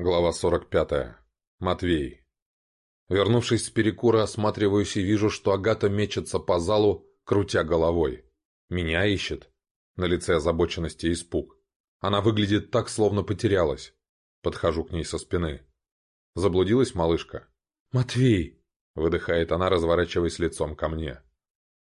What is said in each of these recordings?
Глава 45. Матвей. Вернувшись с перекура, осматриваюсь и вижу, что Агата мечется по залу, крутя головой. Меня ищет. На лице озабоченности и испуг. Она выглядит так, словно потерялась. Подхожу к ней со спины. Заблудилась малышка. «Матвей!» — выдыхает она, разворачиваясь лицом ко мне.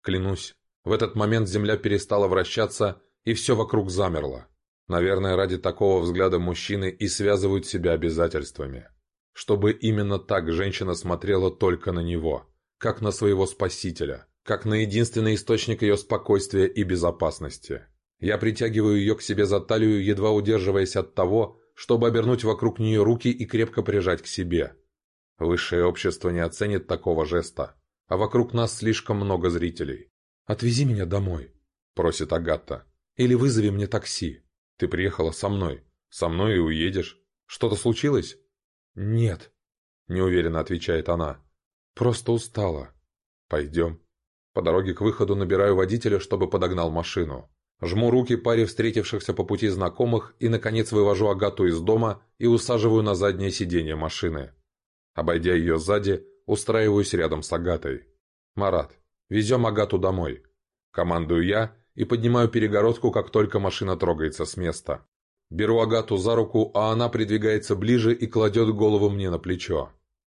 Клянусь, в этот момент земля перестала вращаться, и все вокруг замерло. Наверное, ради такого взгляда мужчины и связывают себя обязательствами. Чтобы именно так женщина смотрела только на него, как на своего спасителя, как на единственный источник ее спокойствия и безопасности. Я притягиваю ее к себе за талию, едва удерживаясь от того, чтобы обернуть вокруг нее руки и крепко прижать к себе. Высшее общество не оценит такого жеста, а вокруг нас слишком много зрителей. «Отвези меня домой», — просит Агата, — «или вызови мне такси». Ты приехала со мной. Со мной и уедешь. Что-то случилось?» «Нет», — неуверенно отвечает она. «Просто устала. Пойдем». По дороге к выходу набираю водителя, чтобы подогнал машину. Жму руки паре встретившихся по пути знакомых и, наконец, вывожу Агату из дома и усаживаю на заднее сиденье машины. Обойдя ее сзади, устраиваюсь рядом с Агатой. «Марат, везем Агату домой». Командую я и поднимаю перегородку, как только машина трогается с места. Беру Агату за руку, а она придвигается ближе и кладет голову мне на плечо.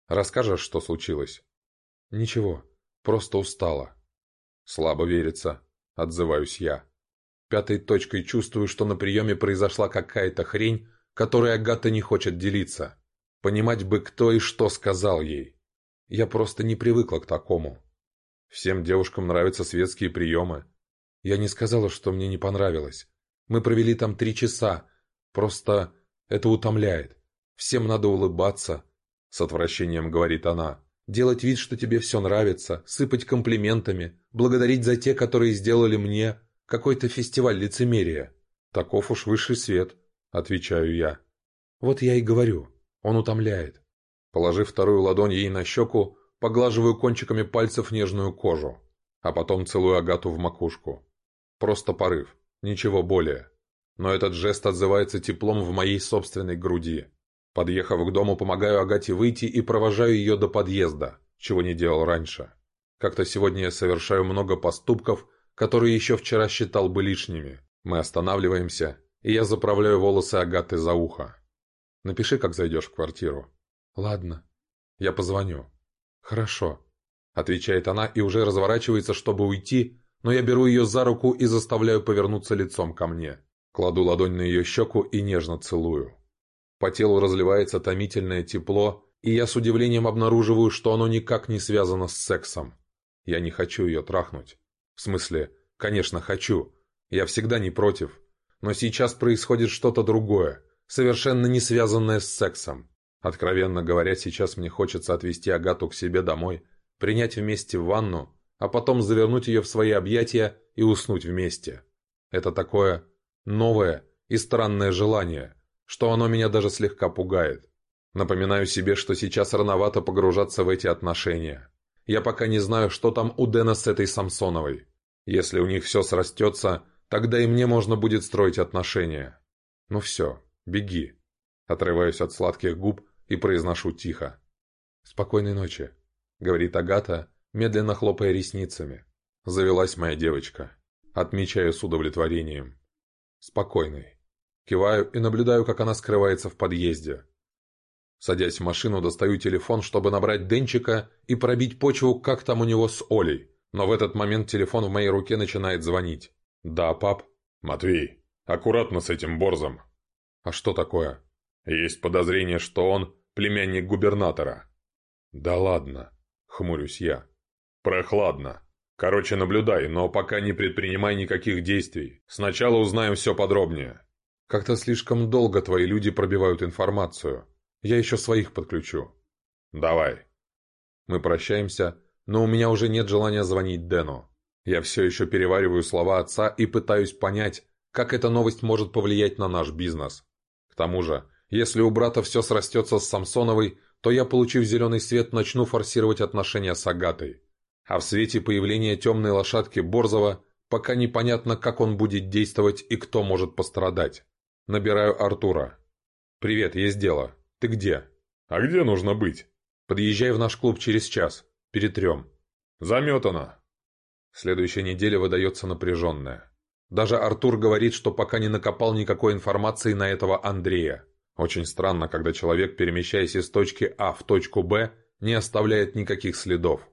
«Расскажешь, что случилось?» «Ничего, просто устала». «Слабо верится», — отзываюсь я. Пятой точкой чувствую, что на приеме произошла какая-то хрень, которой Агата не хочет делиться. Понимать бы, кто и что сказал ей. Я просто не привыкла к такому. Всем девушкам нравятся светские приемы, я не сказала, что мне не понравилось. Мы провели там три часа. Просто это утомляет. Всем надо улыбаться. С отвращением говорит она. Делать вид, что тебе все нравится. Сыпать комплиментами. Благодарить за те, которые сделали мне. Какой-то фестиваль лицемерия. Таков уж высший свет, отвечаю я. Вот я и говорю. Он утомляет. Положив вторую ладонь ей на щеку, поглаживаю кончиками пальцев нежную кожу. А потом целую Агату в макушку. Просто порыв, ничего более. Но этот жест отзывается теплом в моей собственной груди. Подъехав к дому, помогаю Агате выйти и провожаю ее до подъезда, чего не делал раньше. Как-то сегодня я совершаю много поступков, которые еще вчера считал бы лишними. Мы останавливаемся, и я заправляю волосы Агаты за ухо. Напиши, как зайдешь в квартиру. Ладно. Я позвоню. Хорошо. Отвечает она и уже разворачивается, чтобы уйти, но я беру ее за руку и заставляю повернуться лицом ко мне. Кладу ладонь на ее щеку и нежно целую. По телу разливается томительное тепло, и я с удивлением обнаруживаю, что оно никак не связано с сексом. Я не хочу ее трахнуть. В смысле, конечно, хочу. Я всегда не против. Но сейчас происходит что-то другое, совершенно не связанное с сексом. Откровенно говоря, сейчас мне хочется отвезти Агату к себе домой, принять вместе в ванну а потом завернуть ее в свои объятия и уснуть вместе. Это такое новое и странное желание, что оно меня даже слегка пугает. Напоминаю себе, что сейчас рановато погружаться в эти отношения. Я пока не знаю, что там у Дэна с этой Самсоновой. Если у них все срастется, тогда и мне можно будет строить отношения. Ну все, беги. Отрываюсь от сладких губ и произношу тихо. «Спокойной ночи», — говорит Агата, медленно хлопая ресницами. Завелась моя девочка, Отмечаю с удовлетворением. Спокойный. Киваю и наблюдаю, как она скрывается в подъезде. Садясь в машину, достаю телефон, чтобы набрать Денчика и пробить почву, как там у него с Олей. Но в этот момент телефон в моей руке начинает звонить. «Да, пап?» «Матвей, аккуратно с этим борзом». «А что такое?» «Есть подозрение, что он племянник губернатора». «Да ладно», — хмурюсь я. Прохладно. Короче, наблюдай, но пока не предпринимай никаких действий. Сначала узнаем все подробнее. Как-то слишком долго твои люди пробивают информацию. Я еще своих подключу. Давай. Мы прощаемся, но у меня уже нет желания звонить Дэну. Я все еще перевариваю слова отца и пытаюсь понять, как эта новость может повлиять на наш бизнес. К тому же, если у брата все срастется с Самсоновой, то я, получив зеленый свет, начну форсировать отношения с Агатой. А в свете появления темной лошадки Борзова пока непонятно, как он будет действовать и кто может пострадать. Набираю Артура. «Привет, есть дело. Ты где?» «А где нужно быть?» «Подъезжай в наш клуб через час. Перетрем». «Заметано». Следующая неделя выдается напряженная. Даже Артур говорит, что пока не накопал никакой информации на этого Андрея. Очень странно, когда человек, перемещаясь из точки А в точку Б, не оставляет никаких следов.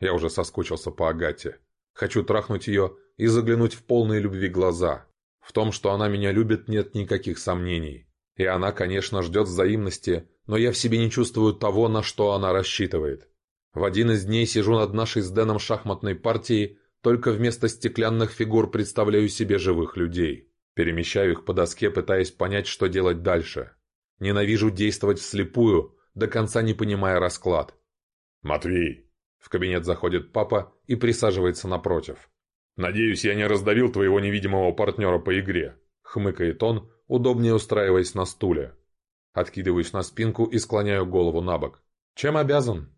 Я уже соскучился по Агате. Хочу трахнуть ее и заглянуть в полные любви глаза. В том, что она меня любит, нет никаких сомнений. И она, конечно, ждет взаимности, но я в себе не чувствую того, на что она рассчитывает. В один из дней сижу над нашей с Дэном шахматной партией, только вместо стеклянных фигур представляю себе живых людей. Перемещаю их по доске, пытаясь понять, что делать дальше. Ненавижу действовать вслепую, до конца не понимая расклад. «Матвей, в кабинет заходит папа и присаживается напротив. «Надеюсь, я не раздавил твоего невидимого партнера по игре», — хмыкает он, удобнее устраиваясь на стуле. Откидываюсь на спинку и склоняю голову на бок. «Чем обязан?»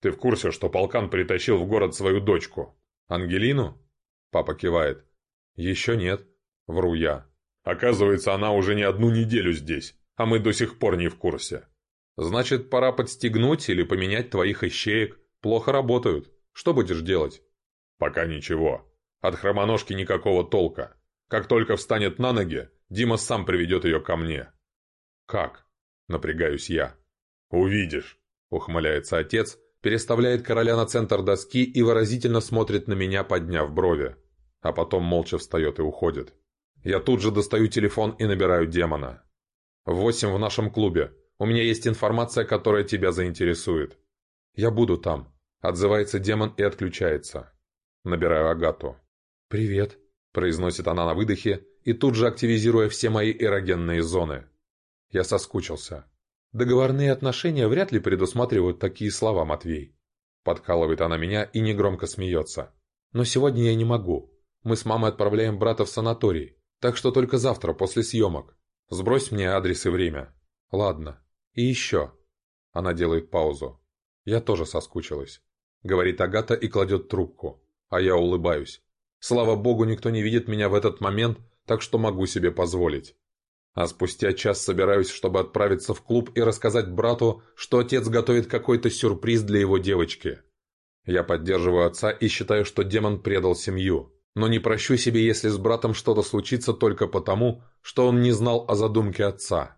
«Ты в курсе, что полкан притащил в город свою дочку?» «Ангелину?» Папа кивает. «Еще нет», — вру я. «Оказывается, она уже не одну неделю здесь, а мы до сих пор не в курсе». «Значит, пора подстегнуть или поменять твоих ищеек», Плохо работают. Что будешь делать? Пока ничего. От хромоножки никакого толка. Как только встанет на ноги, Дима сам приведет ее ко мне. Как? Напрягаюсь я. Увидишь. Ухмыляется отец, переставляет короля на центр доски и выразительно смотрит на меня, подняв брови. А потом молча встает и уходит. Я тут же достаю телефон и набираю демона. «Восемь в нашем клубе. У меня есть информация, которая тебя заинтересует. Я буду там. Отзывается демон и отключается. Набираю Агату. «Привет», — произносит она на выдохе и тут же активизируя все мои эрогенные зоны. Я соскучился. Договорные отношения вряд ли предусматривают такие слова, Матвей. Подкалывает она меня и негромко смеется. Но сегодня я не могу. Мы с мамой отправляем брата в санаторий, так что только завтра, после съемок. Сбрось мне адрес и время. Ладно. И еще. Она делает паузу. «Я тоже соскучилась», — говорит Агата и кладет трубку, а я улыбаюсь. Слава богу, никто не видит меня в этот момент, так что могу себе позволить. А спустя час собираюсь, чтобы отправиться в клуб и рассказать брату, что отец готовит какой-то сюрприз для его девочки. Я поддерживаю отца и считаю, что демон предал семью. Но не прощу себе, если с братом что-то случится только потому, что он не знал о задумке отца.